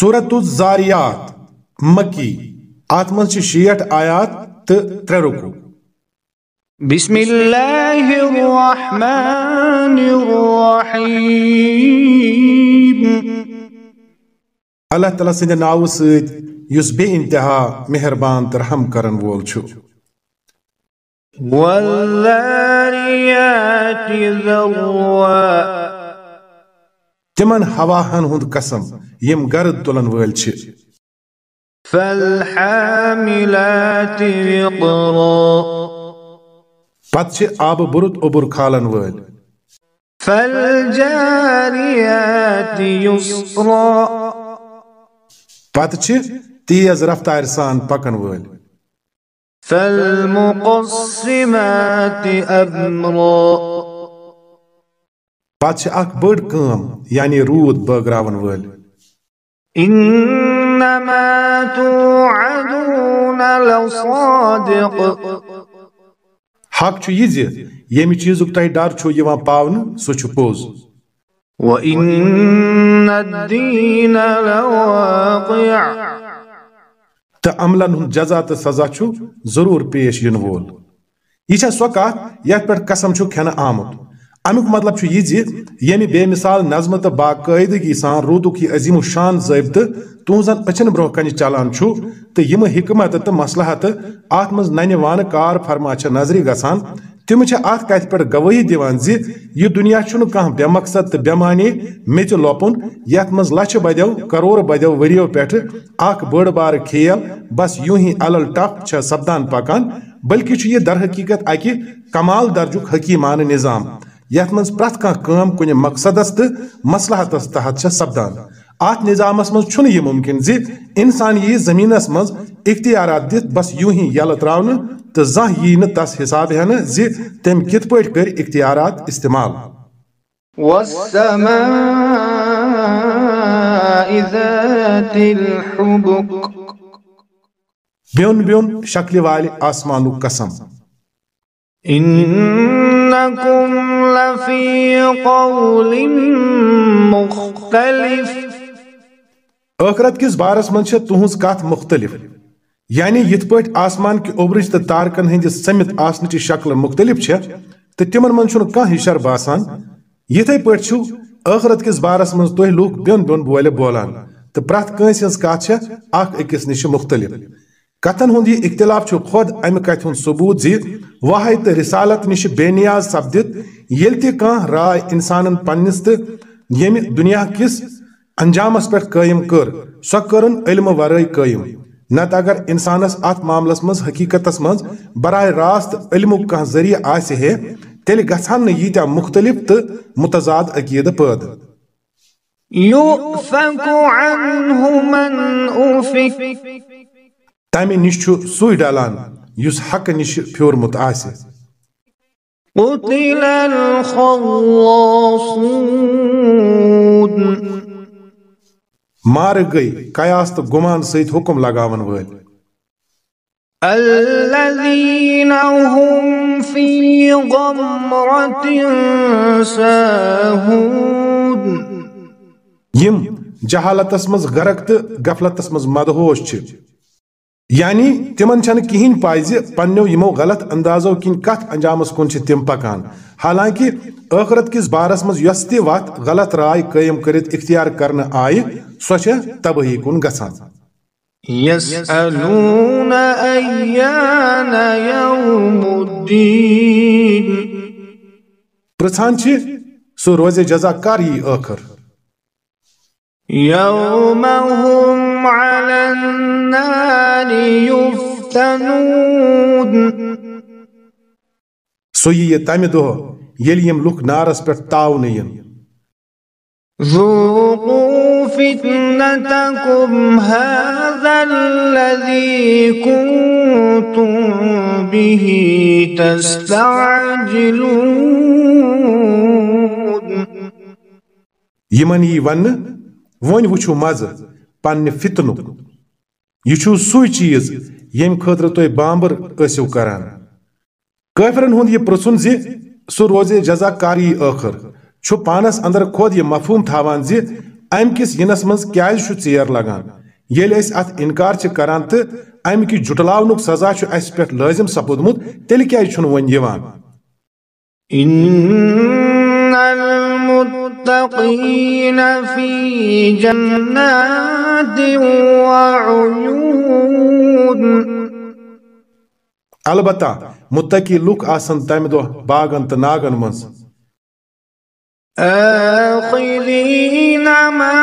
سورت الزاریات مکی آت من چھ شیٹ آیات تو ترے رکو۔ بسم اللہ الرحمن الرحیم۔ اللہ تعالیٰ سند ناو سید یس بے انتہا مہربان ترحم کرن وول چھو۔ والذاریات ذروا۔ تمن ہواہن ہند قسم یم گرد تلن ول فالحاملات وقرا۔ پت چھ آب برد عبر کھالن ول فالجاریات یسرا۔ پت چھ تیز رفتار سان پکن ول فالمقسمات امرا۔ پت چھ اک بڑ یعنی رود بٲگراون ول انما توعدون لصادق۔ حق چھ یہ زِ ییٚمہِ چیٖزُک تۄہہِ ڈر چھُ یِوان پاونہٕ سُہ چھُ پوٚز۔ وَإِنَّ الدِّينَ لَوَاقِعٌ۔ تہٕ عملن ہُنٛد جزا تہٕ سزا چھُ ضروٗر پیش یِنہٕ وول۔ یہِ چھےٚ سۄ کتھ یتھ پٮ۪ٹھ قسم چھُ کھٮ۪نہٕ آمُت؟ امیُک مطلب چھُ یہِ زِ بے مثال نظمہٕ تہٕ باقٲعدگی سان روٗدُک یہِ عظیٖم و شان ضٲبطہٕ تُہنٛزن أچھن برٛونٛہہ کنہِ چلان چھُ تہٕ یِمہٕ حکمتہٕ تہٕ مسلحتہٕ اتھ منٛز ننہِ وانہٕ کار فرما چھےٚ نظرِ گژھان تِم چھِ اتھ کتھِ پٮ۪ٹھ گوٲہی دِوان زِ یہِ دُنیا چھُنہٕ کانٛہہ بے مقصد تہٕ بے معنے میٚژِ لۄپُن یتھ منٛز لچھِ بدیو کرور بدیو ؤرِیو پٮ۪ٹھٕ اکھ بٔڑ بارٕ کھیل بس یوں ہی الل ٹپ چھےٚ سپدان پکان بلکہِ چھُ یہِ در حقیقت اکہِ کمال درجُک حکیٖمانہٕ نظام یتھ منٛز پرٛٮ۪تھ کانٛہہ کٲم کُنہِ مقصدس تہٕ مصلحتس تحت سپدان۔ اتھ نظامس منٛز چھُنہٕ یہِ مُمکِن زِ انسان یی زٔمیٖنس منٛز اختیارات دِتھ بس یوں ہی یلہٕ تراونہٕ تہٕ زانٛہہ یی نہٕ تس حساب ہٮ۪نہٕ زِ تٔمۍ کِتھ پٲٹھۍ کٔرۍ اختیارات استعمال۔ بیوٚن بیوٚن شکلہِ والہِ آسمانُک قسم۔ لفي قول مختلف۔ ٲخرت کِس بارس منٛز چھےٚ تُہنٛز مختلف؟ یعنی یِتھ پٲٹھۍ آسمان کہِ اوٚبرٕچ تہٕ تارکن ہٕنٛدِس سٔمِتھ آسنٕچہِ شکلہٕ مختلف چھےٚ، تہٕ تِمن منٛز چھُنہٕ کانٛہہ ہِشر باسان۔ یِتھے پٲٹھۍ چھُ ٲخرت کِس بارس منٛز تُہۍ لُکھ بیوٚن بیوٚن بولہِ بولان۔ تہٕ پرٛٮ۪تھ کٲنٛسہِ ہٕنٛز کتھ چھےٚ اکھ أکِس نِش مختلف۔ کتھن ہُنٛد یہِ اختلاف چھُ خۄد امہِ کتھِ ہُنٛد ثبوٗت زِ واحے تہٕ رسالت نِش بے نیاز سپدِتھ ییٚلہِ تہِ کانٛہہ راے انسانن پننِس تہٕ ییٚمہِ دُنیا کِس انجامس پٮ۪ٹھ قٲیِم کٔر سۄ کٔرٕن علمہٕ ورٲے قٲیِم نتہٕ اگر انسانس اتھ معاملس منٛز حقیقتس منٛز براہ راست علمُک کانٛہہ ذٔریعہٕ آسہِ ہے تیٚلہِ گژھن نہٕ ییٖتیٛاہ مختلف تہٕ متضاد عقیٖدٕ أفك تمہِ نِش چھُ سُے یُس حقہٕ نِش پھیوٗرمُت آسہِ قتل مارٕ گٔے قیاس تہٕ گُمان سۭتۍ حُکم لگاون وٲلۍ۔ الذين هم في غمرة ساهون۔ یِم جہالتس منٛز غرق تہٕ غفلتس منٛز مدہوش چھِ۔ یعنی تِمن چھنہٕ کِہیٖنۍ پاے زِ پننیو یِمو غلط اندازو کِنۍ کتھ انجامس کُن چھِ تِم پکان۔ حالانکہِ ٲخرت کِس بارس منٛز یۄس تہِ وتھ غلط راے قٲیِم کٔرِتھ اختیار کرنہٕ آیہِ سۄ چھےٚ تبٲہی کُن گژھان۔ پرژھان چھِ سُہ روزِ جزا کر یی ٲخر على النار يفتنون۔ دۄہ ییٚلہِ یِم لُکھ نارس پٮ۪ٹھ تاونہٕ یِن ذوقوا فتنتكم هذا الذي كنتم به تستعجلون۔ یِمن یی وننہٕ وۄنۍ وٕچھو مزٕ۔ پننہِ فتنُک۔ یہِ چھُ سُے چیٖز ییٚمہِ خٲطرٕ بامبر ٲسِو کران۔ کٲفرن ہُنٛد یہِ پرژھُن زِ سُہ روزِ جزا کاری ٲخر۔ چھُ پانس اندر خۄد یہِ مفہوم تھاوان زِ ام کس ینس مز کیاز چھو ژیر لگان۔ ییٚلہِ أسۍ اتھ انکار چھِ کران تہٕ امہِ کہِ جُٹلاونُک سزا چھُ اسہِ پٮ۪ٹھ لٲزم سپودمُت تیٚلہِ کیازِ چھُنہٕ وۄنۍ یِوان۔ إن المتقين في جنات وعيون. البتہ متقی لُکھ آسن تمہِ دۄہ باغن تہٕ ناگن منٛز آخذين ما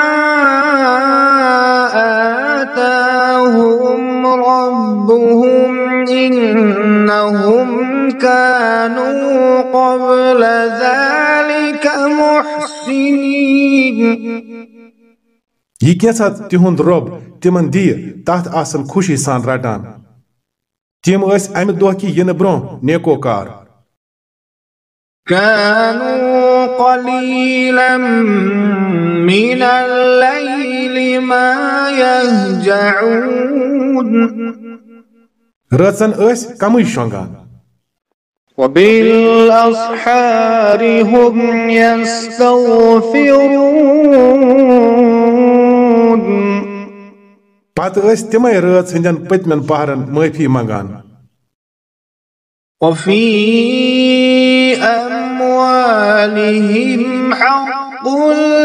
آتاهم ربهم إنهم كانوا قبل ذلك یہ کینٛژھا تِہُنٛد رۄب تِمن دِیہِ تتھ آسن خوشی سان رٹان تِم ٲسۍ امہِ دۄہ کہِ یِنہٕ برٛونٛہہ نیکوکار كانوا قليلا من الليل ما يهجعون ٲسۍ کمٕے شۄنٛگان وبالأسحار هم يستغفرون. پتہٕ ٲسۍ تِمے رٲژ ہٕنٛدٮ۪ن پٔتمٮ۪ن پہرن معٲفی منٛگان. وفي أموالهم حق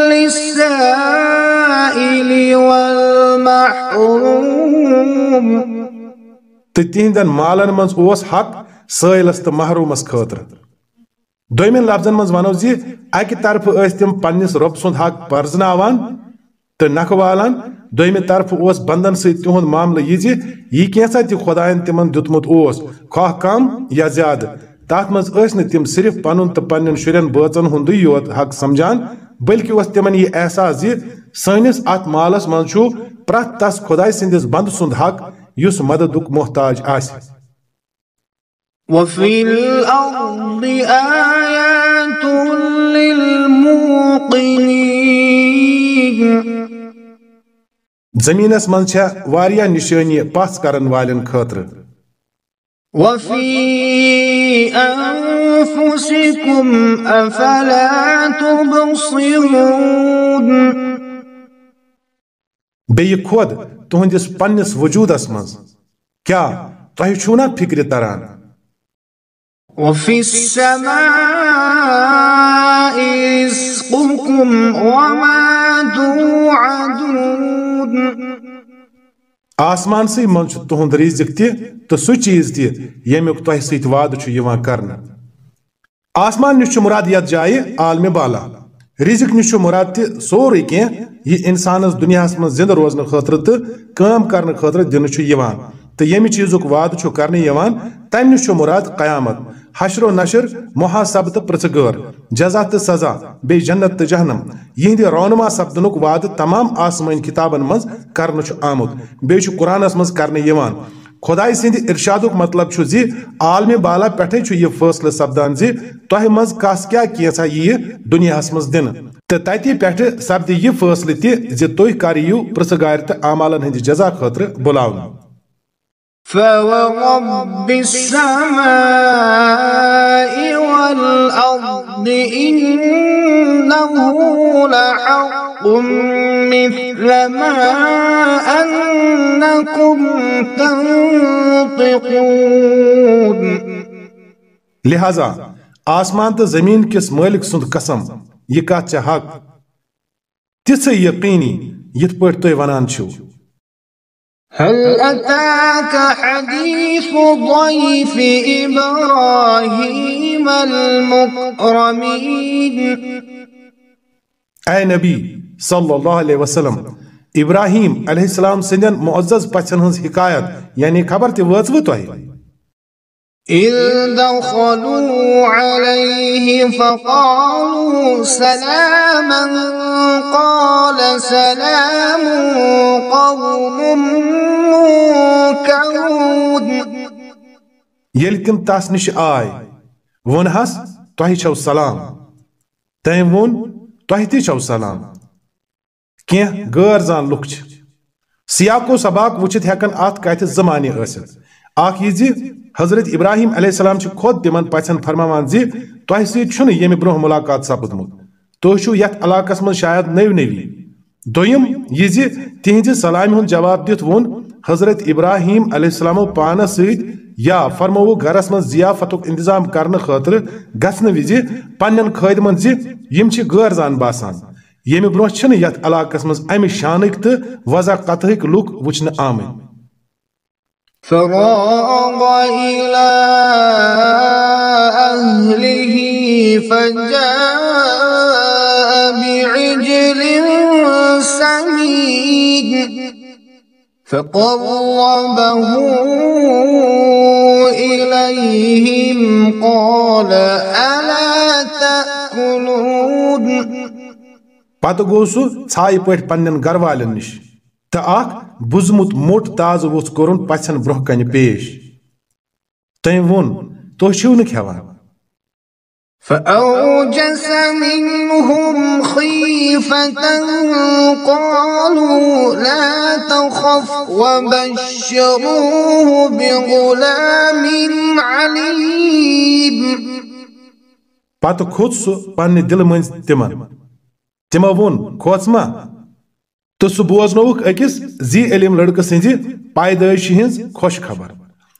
للسائل والمحروم. تہٕ تِہنٛدٮ۪ن مالن منٛز اوس حق سٲیلس تہٕ محروٗمس خٲطرٕ۔ دوٚیمٮ۪ن لفظن منٛز ونو زِ اکہِ طرفہٕ ٲسۍ تِم پننِس رۄب سُنٛد حق پرزناوان تہٕ نکھٕ والان دوٚیمہِ طرفہٕ اوس بنٛدن سۭتۍ تِہُنٛد معاملہٕ یہِ زِ یہِ کینٛژھا تہِ خۄدایَن تِمن دیُتمُت اوس، خواہ کم یا زیادٕ۔ تتھ منٛز ٲسۍ نہٕ تِم صرف پنُن تہٕ پننٮ۪ن شُرٮ۪ن بٲژن ہُنٛدُے یوت حق سمجھان، بلکہِ اوس تِمن یہِ احساس زِ سٲنِس اتھ مالس منٛز چھُ پرٛٮ۪تھ تس خۄداے سٕنٛدِس بنٛدٕ سُنٛد حق یُس مددُک محتاج آسہِ۔ وفي الأرض آيات للموقنين. زٔمیٖنس منٛز چھےٚ واریاہ نِشٲنی پژھ کرن والٮ۪ن خٲطرٕ وفي أنفسكم أفلا تبصرون. بیٚیہِ خۄد تُہنٛدِس پننِس وجوٗدس منٛز کیٛاہ تۄہہِ چھُو نا فِکرِ تران؟ وفي السماء رزقكم وما توعدون. آسمانسٕے منٛز چھُ تُہنٛد رِزق تہِ تہٕ سُہ چیٖز تہِ ییٚمیُک آسمان نِش چھُ مُراد یتھ جایہِ عالمہِ بالا. رِزق نِش چھُ مُراد تہِ سورُے کینٛہہ یہِ اِنسانس دُنیاہس منٛز زِندٕ روزنہٕ خٲطرٕ تہٕ کٲم کرنہٕ تہٕ ییٚمہِ چیٖزُک وعدٕ چھُ کرنہٕ یِوان تمہِ نِش چھُ قیامت حشر و نشر محاسب تہٕ پرٛژھٕ جزا تہٕ سزا بیٚیہِ جنت تہٕ جہنم یِہنٛدِ رونما سپدنُک وعدٕ تمام آسمٲنۍ کِتابن منٛز کرنہٕ چھُ آمُت بیٚیہِ چھُ قرآنس منٛز کرنہٕ یِوان خۄداے سٕنٛدِ ارشادُک مطلب چھُ زِ عالمہِ بالا پٮ۪ٹھے چھُ یہِ فٲصلہٕ سپدان زِ تۄہہِ منٛز کس کیٛاہ کینٛژھا یِیہِ دُنیاہس منٛز دِنہٕ تہٕ تتہِ پٮ۪ٹھٕ سپدِ یہِ فٲصلہٕ تہِ زِ تُہۍ کر یِیِو پرٛژھگارِ تہٕ اعمالن جزا خٲطرٕ بُلاونہٕ فورب السماء والأرض إنه لحق مثل ما أنكم تنطقون لہذا آسمان تہٕ زٔمیٖن کِس مٲلِک سُنٛد قسم، یہِ کتھ چھےٚ حق؟ تِژھٕے یقیٖنی یِتھ پٲٹھۍ تُہۍ ونان چھِو۔ هل أتاك حديث ضيف إبراهيم المكرمين؟ اے نبی صلی اللہ علیہ وسلم ابراہیم علیہ السلام سندین معزز پچھن ہنز حکایت یعنی خبر تہِ وٲژوٕ تۄہہِ إذ دخلوا عليه فقالوا سلاما قال سلام قوم منكرون تس نِش آے ووٚنہس تۄہہِ چھو سلام۔ تٔمۍ ووٚن، تۄہہِ تہِ چھو سلام۔ کینٛہہ غٲر زان لُکھ چھِ۔ سیاق و سباق وٕچھِتھ ہٮ۪کن اتھ کتھِ زٕ معنی ٲسِتھ۔ اکھ یہِ زِ حضرت ابراہیم علیہ السلام چھِ خۄد تِمن پژھٮ۪ن فرماوان زِ تۄہہِ سۭتۍ چھُنہٕ ییٚمہِ برونٛہہ مُلاقات سپُدمُت تُہۍ چھِو یتھ علاقس منٛز شاید نٔوۍ نٔوی دویم یہ زی تہذ سلام ہند جواب دت ون حضرت ابراہیم علیہ السلام پانس ست یا فرمو گھرس من ضیافت انتظام کرنے خاطر گھن وز پن خادمن زی یم غیر زان باسان یم برو یت علاقس من امہ شانک تو وضع قطعک لک وچھن آمت فراغ إلى أهله فجاء بعجل سمين فقربه إليهم قال ألا تأكلون؟ پتہ گو سہ ژھائی پٲٹھۍ پننٮ۪ن گھر والٮ۪ن نِش تہٕ اکھ بُزمُت موٚٹ تازٕ ووٚژھ کوٚرُن پژھٮ۪ن برٛونٛہہ کنہِ پیش۔ تٔمۍ ووٚن تُہۍ چھِو نہٕ کھٮ۪وان فأوجس منهم خيفة قالوا لا تخف وبشروه بغلام عليم۔ پتہٕ کھوٚت سُہ پننہِ دلہٕ مٔنٛزۍ تِمن۔ تِمو ووٚن کھوژ ما تہٕ سُہ بوزنووُکھ أکِس زی علم لڑکہٕ سٕنٛزِ پیدٲیشہِ ہٕنٛز خۄش خبر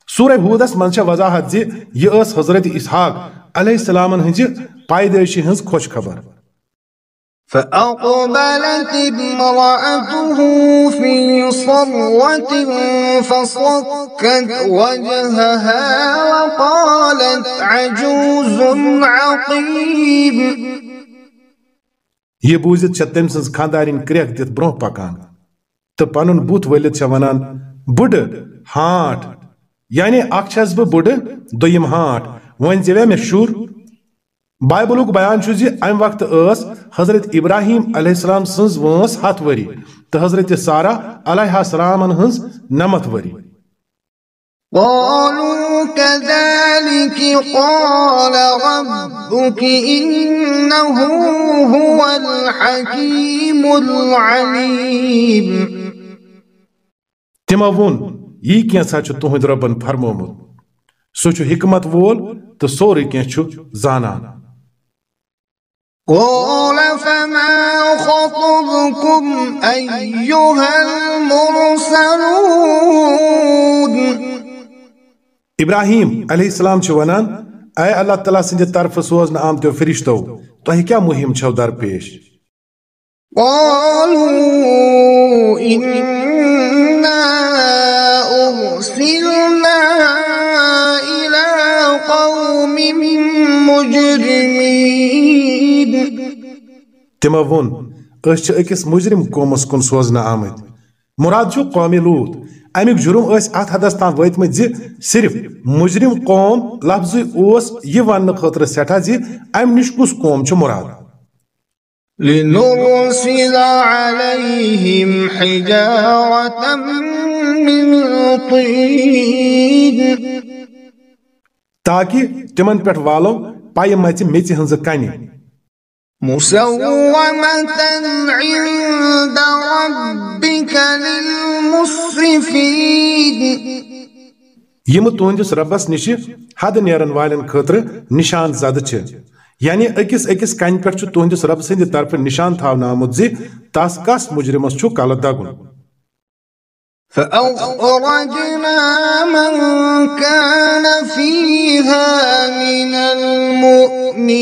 سورہ ہودس منٛز وضاحت زِ یہِ ٲس حضرت اسحاق علیہ السلام ہٕنٛزِ پیدٲیشہِ ہٕنٛز خۄش خبر فأقبلت امرأته في صرة فصكت وجهها وقالت عجوز عقيم یہ بوزت چھےٚ تٔمۍ سٕنٛز خانٛدارِنۍ کرٛٮ۪کھ دِتھ پکان تہٕ پنُن بُتھ ؤلِتھ چھےٚ ونان بُڈٕ ہانٹ یعنی اکھ چھس بہٕ بُڈٕ دوٚیِم ہانٹ وۄنۍ زیوے مےٚ شُر بیان چھُ زِ امہِ حضرت ابراہیم علیہ السلام سٕنٛز وٲنٛس ہتھ ؤری تہٕ حضرت سارا علیہ السلامن ہٕنٛز نمتھ ؤری قالوا كذلك قال ربك إنه هو الحكيم العليم. تِمو ووٚن یی کینٛژھا چھُ تُہنٛدِ رۄبن فرمومُت؟ سُہ چھُ حکمت وول تہٕ سورُے کینٛہہ چھُ زانان. قال فما خطبكم أيها المرسلون؟ ابراہیم علیہ السلام چھُ ونان اے اللہ تعالیٰ سٕنٛدِ طرفہٕ سوزنہٕ آمتیو فرشتو تۄہہِ کیٛاہ مُہِم چھو درپیش قالوا إنا أرسلنا إلى قوم مجرمين تِمو ووٚن أسۍ چھِ أکِس مُجرم قومس کُن سوزنہٕ آمٕتۍ مُراد چھُ قومی لوٗت امیُک جُرم ٲسۍ اتھ حدس تام وٲتمٕتۍ زِ صرف مُجرم قوم لفظٕے اوس یہِ وننہٕ خٲطرٕ سٮ۪ٹھاہ زِ امہِ نِش کُس قوم چھُ مُراد لنرسل عليهم حجارة من طين تاکہِ تِمن پٮ۪ٹھ والو پایہِ مژِ میژِ ہٕنٛزٕ کنہِ مسومة عند ربك للمسرفين یِم تُہنٛدِس رۄبس نِشہِ حد نیرن والٮ۪ن خٲطرٕ نِشان زدٕ یعنی أکِس کنہِ پٮ۪ٹھ چھُ تُہنٛدِس رۄبہٕ سٕنٛدِ طرفہٕ نِشان تھاونہٕ آمُت زِ تس کس مُجرمس کلہٕ دگُن. فأخرجنا من كان فيها من المؤمنين.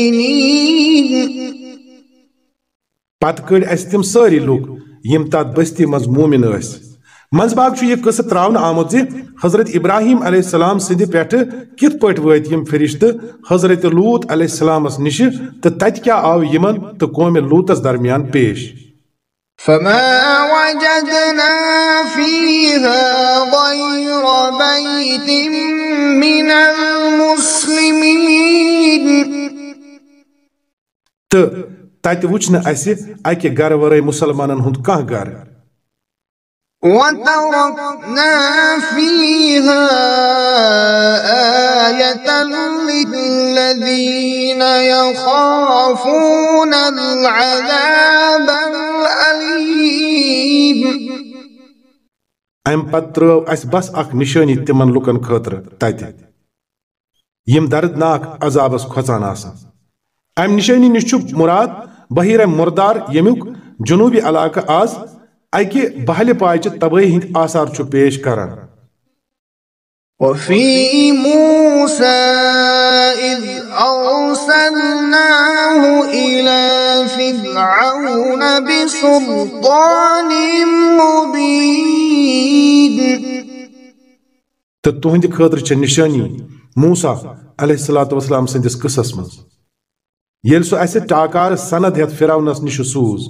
پتہٕ کٔڑۍ اَسہِ تِم لُکھ یِم تتھ بستی منٛز مومِن ٲسۍ. منٛز چھُ یہِ قصہٕ تراونہٕ آمُت زِ حضرت ابراہیم علیہ السلام سٕنٛدِ پٮ۪ٹھٕ کِتھ پٲٹھۍ وٲتۍ یِم فرشتہٕ حضرت لوٗت علیہ السلامس نِشہِ تہٕ تتہِ کیٛاہ آو یِمن تہٕ قومہِ لوٗتس درمیان پیش؟ فما وجدنا فيها غير بيت من المسلمين. تہٕ تتہِ وٕچھ نہٕ اَسہِ اکہِ گرٕ ورٲے مُسلمانن ہُنٛد کانٛہہ گرٕ۔ وتركنا فيها آية للذين يخافون العذاب الأليم. پتہٕ ترٲو اَسہِ بس اکھ نِشٲنی تِمن لُکن خٲطرٕ تتہِ یِم دردناک عذابس کھۄژان آسان امہِ نِشٲنی نِش چھُ مُراد بحیرہ مردار ییٚمیُک جنوبی علاقہ آز اکہ بہل پائچ تباہی ہند آثار چھ پیش کران وفي موسى إذ أرسلناه إلى فرعون بسلطان مبين تو تہند خاطر چھ نشانی موسا علیہ الصلوۃ والسلام سندس قصص من یل سو اسہ ٹاکار سند ہت فرعونس نش سوز۔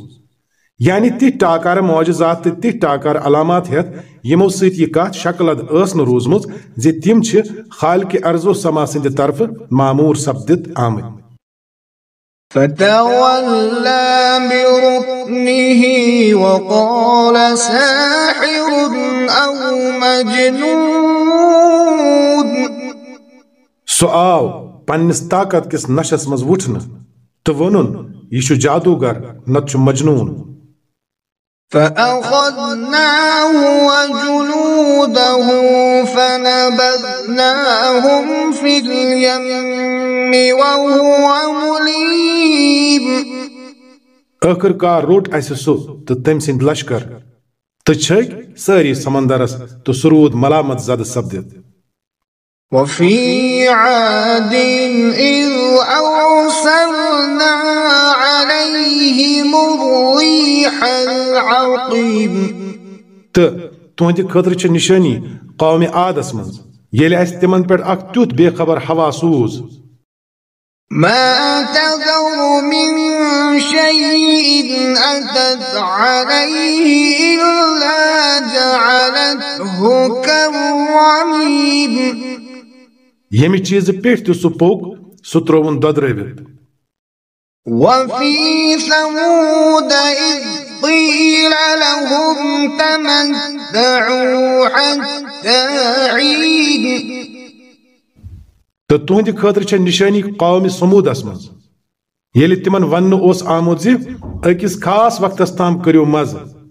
یعنی تی ٹاکار معجزات تو تی ٹاکار علامات ہت یمو سیت یہ کات شکلد اس نہ روزمت زی تیم چھ خالق ارض و سما سند طرف معمور سپدت آمد فتولى بركنه وقال ساحر أو مجنون. سو آو پنس طاقت کس نشس مز وٹھن تو ونن یہ چھ جادوگر نت چھ مجنون۔ فأخذناه وجنوده فنبذناهم في اليم وهو مليم ٲخٕر کار روٚٹ اَسہِ سُہ تہٕ تٔمۍ سٕنٛدۍ لشکر تہٕ چھٔکۍ سٲری سمندرس تہٕ سُہ ملامت زدٕ سپدِتھ۔ وفي عاد إذ أرسلنا عليهم الريح العقيم. تہٕ تُہنٛدِ خٲطرٕ چھِ نِشٲنی قومہِ عادس منٛز ییٚلہِ اَسہِ تِمن تیُتھ بے خبر ہوا سوٗز ما تذر من شيء أتت عليه إلا جعلته كالرميم. ییٚمہِ چیٖزٕ پٮ۪ٹھ تہِ سُہ پوٚک سُہ ترٛووُن دۄدرٲوِتھ وفي ثمود إذ قيل لهم تمتعوا حتى حين تہٕ تُہنٛدِ خٲطرٕ چھےٚ نِشٲنی قومہِ سموٗدس منٛز ییٚلہِ تِمن وننہٕ اوس آمُت زِ أکِس خاص وقتس تام کٔرِو مزٕ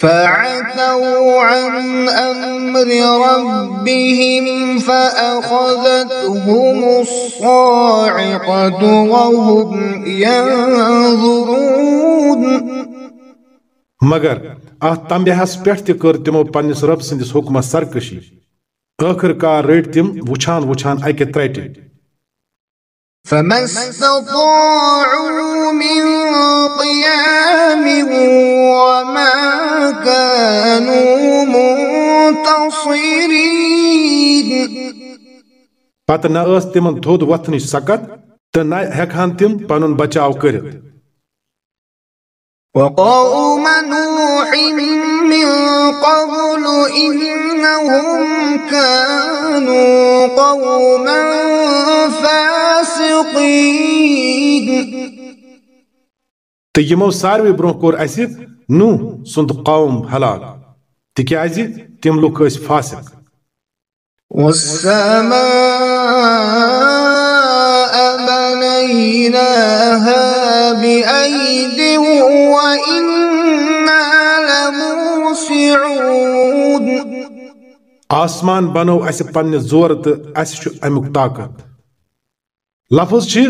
فعتوا عن أمر ربهم فأخذتهم الصاعقة وهم ينظرون مگر اتھ تمبیہس پٮ۪ٹھ تہِ کٔر تِمو پننِس رب سٕنٛدِس حُکمس سرکشی۔ ٲخٕر کار رٔٹۍ تِم وٕچھان وٕچھان اکہِ ترٛٹہِ۔ فما استطاعوا من قيام وما كانوا منتصرين پتہ نہ ٲس تِمن تھوٚد وۄتھنٕچ سکت تہٕ نہ ہٮ۪کہٕ ہن تِم پنُن بچاو کٔرِتھ۔ وقوم نوح من قبل إنهم كانوا قوما فاسقين. تہٕ یِمو ساروٕے برونٛہہ کوٚر اَسہِ نوح سُنٛد قوم ہلاک تِکیازِ تِم لُکھ ٲسۍ فاسق. والسماء بنيناها بأيد وإنا لموسعون آسمان بنو اَسہِ پننہِ زورٕ تہٕ اَسہِ چھُ امیُک طاقت۔ لفظ چھِ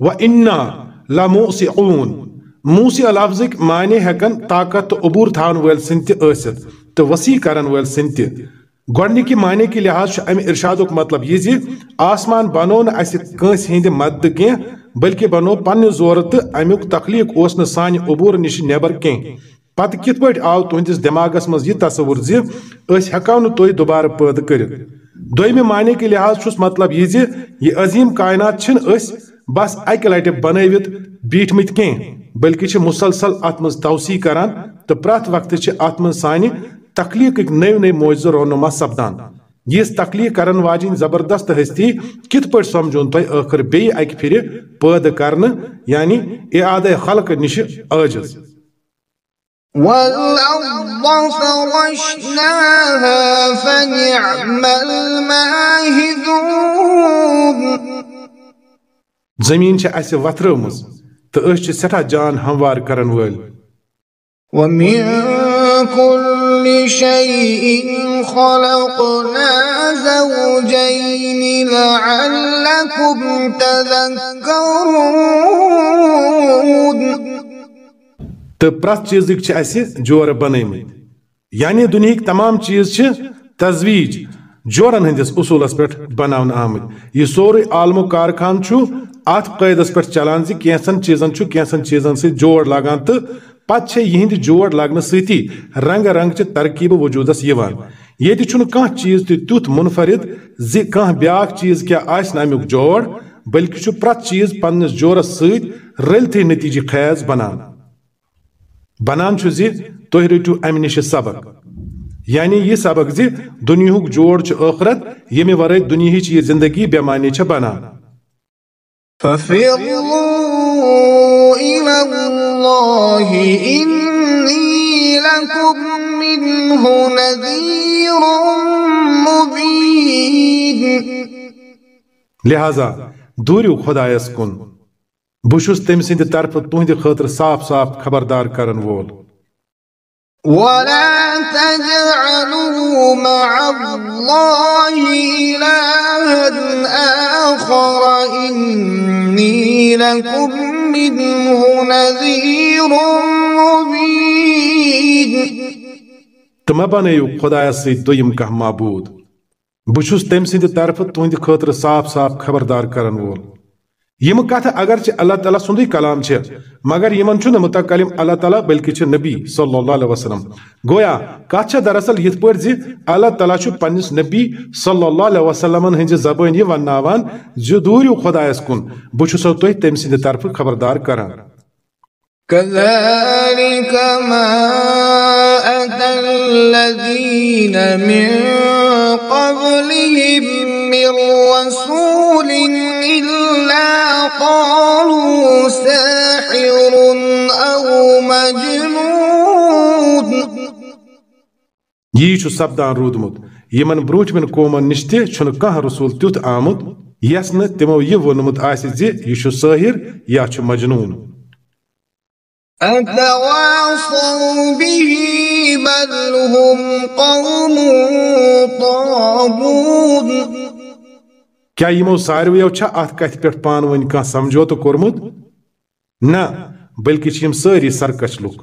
و انا لموسعون۔ موسیع لفظٕکۍ معنی ہٮ۪کن طاقت تہٕ عبوٗر تھاون وٲلۍ سٕنٛدۍ تہِ ٲسِتھ تہٕ وسیع کرن وٲلۍ سٕنٛدۍ تہِ۔ گۄڈنِکہِ معنی کہِ لحاظ چھُ امہِ ارشادُک مطلب یہِ زِ آسمان بنو نہٕ اَسہِ کٲنٛسہِ ہِنٛدِ مددٕ کینٛہہ۔ بلکہِ بنو پننہِ زورٕ تہٕ امیُک تخلیٖق اوس نہٕ سانہِ عبوٗر نِش نٮ۪بر کینٛہہ۔ پتہٕ کِتھ پٲٹھۍ آو تُہنٛدِس دٮ۪ماغس منٛز یہِ تصوُر زِ أسۍ ہٮ۪کو نہٕ تُہۍ دُبارٕ معنی کہِ لحاظ چھُس مطلب یہِ زِ یہِ عظیٖم کاینات بس اکہِ لٹہِ بنٲوِتھ بیٖٹھمٕتۍ کینٛہہ، بلکہِ چھِ مُسلسل اتھ منٛز توسیع کران تہٕ پرٛٮ۪تھ وقتہٕ چھِ اتھ منٛز سانہِ تخلیٖقٕکۍ نٔوۍ نٔوۍ رونما سپدان۔ یِژھ تخلیٖق کرن واجیٚنۍ زبردست ہستی کِتھ پٲٹھۍ سمجھون تۄہہِ ٲخر بیٚیہِ اکہِ پھِرِ پٲدٕ کرنہٕ یعنی والأرض فرشناها فنعم الماهدون زٔمیٖن چھِ اَسہِ وتھرٲومٕژ تہٕ أسۍ چھِ سٮ۪ٹھاہ جان ہموار کرن وٲلۍ۔ ومن كل كل شيء خلقنا زوجين لعلكم تذكرون. تو پرت چیزک اسی جور بنمت یعنی دنہک تمام چیز تزویج. جورن ہندس اصولس پہ بناون آمت یہ سوری عالم و کارخان ات قیدس پہ چلان زی کینسن چیزن کینسن چیزن سے جوڑ لگان تو پتہ یہند جوڑ لگنے ستی رنگ رنگ چہ ترکیب وجودس یوان۔ یہ چھن کان چیز تہ تیت منفرد زی کان بیاک چیز کیا آس امیک جوڑ، بلکہ چھ پرت چیز پنس جورس ست رلتھی نتیجہ خیز بنان۔ بنان چھ زی تہ رٹو ام نش سبق۔ یعنی یہ سبق زی دنیا جوڑ چھ آخرت یمی ورائے دنیا یہ زندگی بے معنی چھ بنان۔ ففروا إلى الله إني لكم منه نذير مبين لہذا دوریو خدایس کن بشس تم سند طرف تہند خاطر صاف صاف خبردار کرن وول۔ ولا تجعلوا مع الله إلها آخر إني لكم منه نذير مبين. تو ما بنیو خدایس سی دویم کانٛہہ معبوٗد. بہٕ چھُس تٔمۍ سٕنٛدِ طرفہٕ تُہنٛدِ خٲطرٕ صاف صاف خبردار کرن وول. یم کت اگرچہ اللہ تعالیٰ سندی کلام چھ مگر یمن چھ متکلم اللہ تعالیٰ، بلکہ چھ نبی صلی اللہ علیہ وسلم۔ گویا کت دراصل یت پہ زی جی اللہ تعالیٰ پنس نبی صلی اللہ علیہ وسلم ہز زبان یہ ونان زی دوریو خدایس کن۔ بہسو تھی تم سند طرف خبردار کران كذلك ما أتى الذين من قبلهم من رسول قالوا ساحر أو مجنون. یہ سپدان رودمت یمن بروٹمن قومن نش تہ کھانا رسول تیت آمت یس ن تمو یہ ونمت آس زِ یہ ساحر یا مجنون. أتواصوا به بل هم قوم طاغون. کیا یمو سارویو چھا ات کتھ پہ پان ون کان سمجھوتہ کورمت؟ نہ، بلکہ یم ساری سرکش لوک۔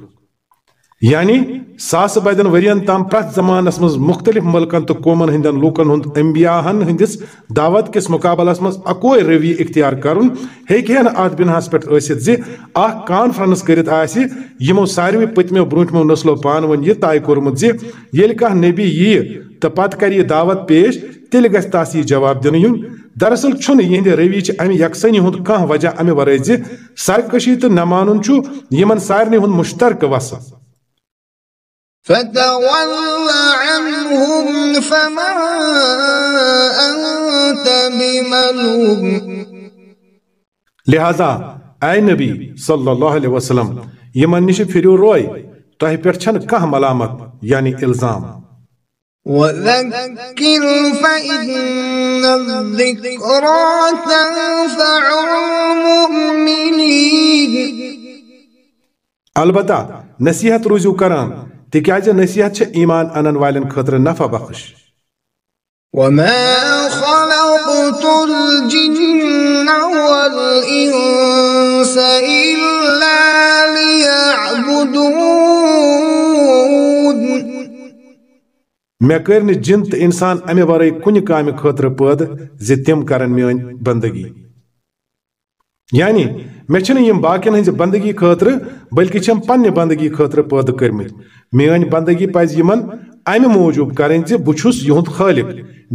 یعنی ساس بدن ورین تام پرت زمانس مز مختلف ملکن تو قومن ہندن لوکن ہند انبیاءن ہندس دعوت کس مقابلس مز اکوئی روی اختیار کرن ہیک ہے ات بنہاس پہ ٲسِتھ زِ اکھ کانفرنس کٔرِتھ آسہِ، یِمو ساروی پٔتمیو برونٛٹھمیو نسلو پانہٕ ؤنۍ یہِ طے کوٚرمُت زِ ییٚلہِ کانٛہہ نبی ییہِ تہٕ پتہٕ کرِ یہِ دعوت پیش، تیٚلہِ گژھِ تس یہِ جواب دِنہٕ یُن۔ دراصل چھُنہٕ یِہنٛدِ روی چھِ امہِ یکسٲنی ہُنٛد وجہ امہِ ورٲے زِ سرکشی تہٕ نہ مانُن چھُ یِمن سارنٕے ہُنٛد مشترکہٕ وسہٕ فتول عنهم فما أنت بملوم. لہذا اے نبی صلی اللہ علیہ وسلم یمن نش پھرو روئے تہ پہ چھن کھانا ملامت یعنی الزام۔ وذكر فإن الذكرى تنفع المؤمنين. البتہ نصیحت روزو کران تکیاز نصیحت چھ ایمان انن والن خطر نفع بخش. وما خلقت الجن والإنس إلا میں کر جن تو انسان امہ ورائے کن کام خطر پید زِ تم کرن میون بندگی۔ یعنی میں چھنہ یم باقین بندگی خاطر بلکہ چھم پنہ بندگی خاطر پید کرمت میون بندگی پز یمن امہ موجوب کرن زِ بہ چھس یہند خالق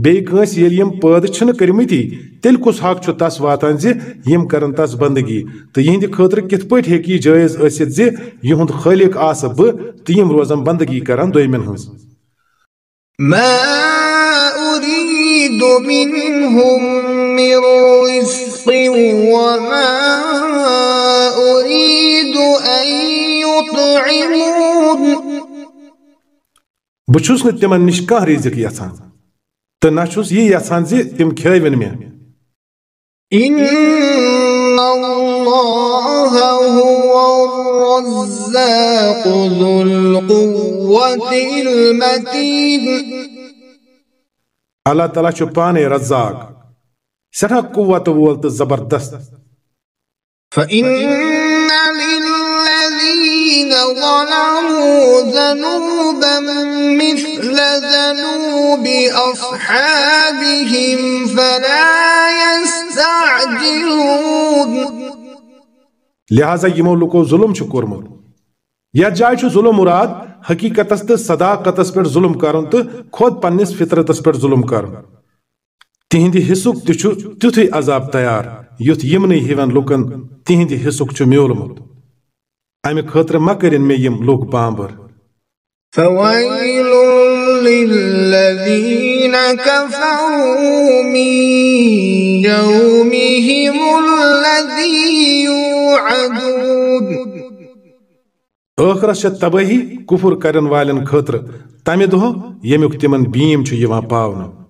بیٚیہِ کٲنٛسہِ ییٚلہِ یِم پٲدٕ چھِنہٕ کٔرمٕتی تیٚلہِ کُس حق چھُ تس واتان زِ یِم کرن تس بندگی۔ تہٕ یِہنٛدِ خٲطرٕ کِتھ پٲٹھۍ ہیٚکہِ یہِ جٲیز ٲسِتھ زِ یِہُنٛد خٲلق آسہٕ بہٕ تہٕ یِم روزن بندگی کران دوٚیمٮ۪ن ہٕنٛز۔ ما أريد منهم من رزق وما أريد أن يطعمون بہٕ چھُس نہٕ تِمن نِش کانٛہہ رِزق یژھان تہٕ نہ چھُس یہِ یژھان زِ تِم کھیٲوِن مےٚ۔ إن الله هو الرزاق ذو القوة المتين. اللہ تعالیٰ چھُ پانے رزاق. سٮ۪ٹھاہ قوت وول تہٕ زبردست. فإن للذين ظلموا ذنوبا مثل ذنوب أصحابهم فلا يستعجلون. لہذا یمو لوکو ظلم چھ کورمت یا جائے چھ ظلم مراد حقیقتس تو صداقتس پہ ظلم کرن تو خود پنس فطرتس پہ ظلم کرن۔ تہندِ حصک تہ تیتھے عذاب تیار۔ یُتھ یمنٕے ہِوٮ۪ن لُکن تہندِ حصک چھُ میولمُت امہِ خٲطرٕ ما کٔرِن مےٚ یِم لُکھ بامبر۔ فويل للذين كفروا من يومهم الذي يوعدون ٲخرس چھےٚ تبٲہی کُفُر کرن والٮ۪ن خٲطرٕ تمہِ دۄہ ییٚمیُک تِمن بیٖم چھُ یِوان پاونہٕ۔